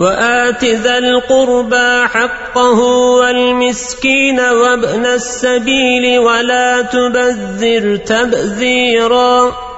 وآت ذا القربى حقه والمسكين وابن السبيل ولا تبذر تبذيراً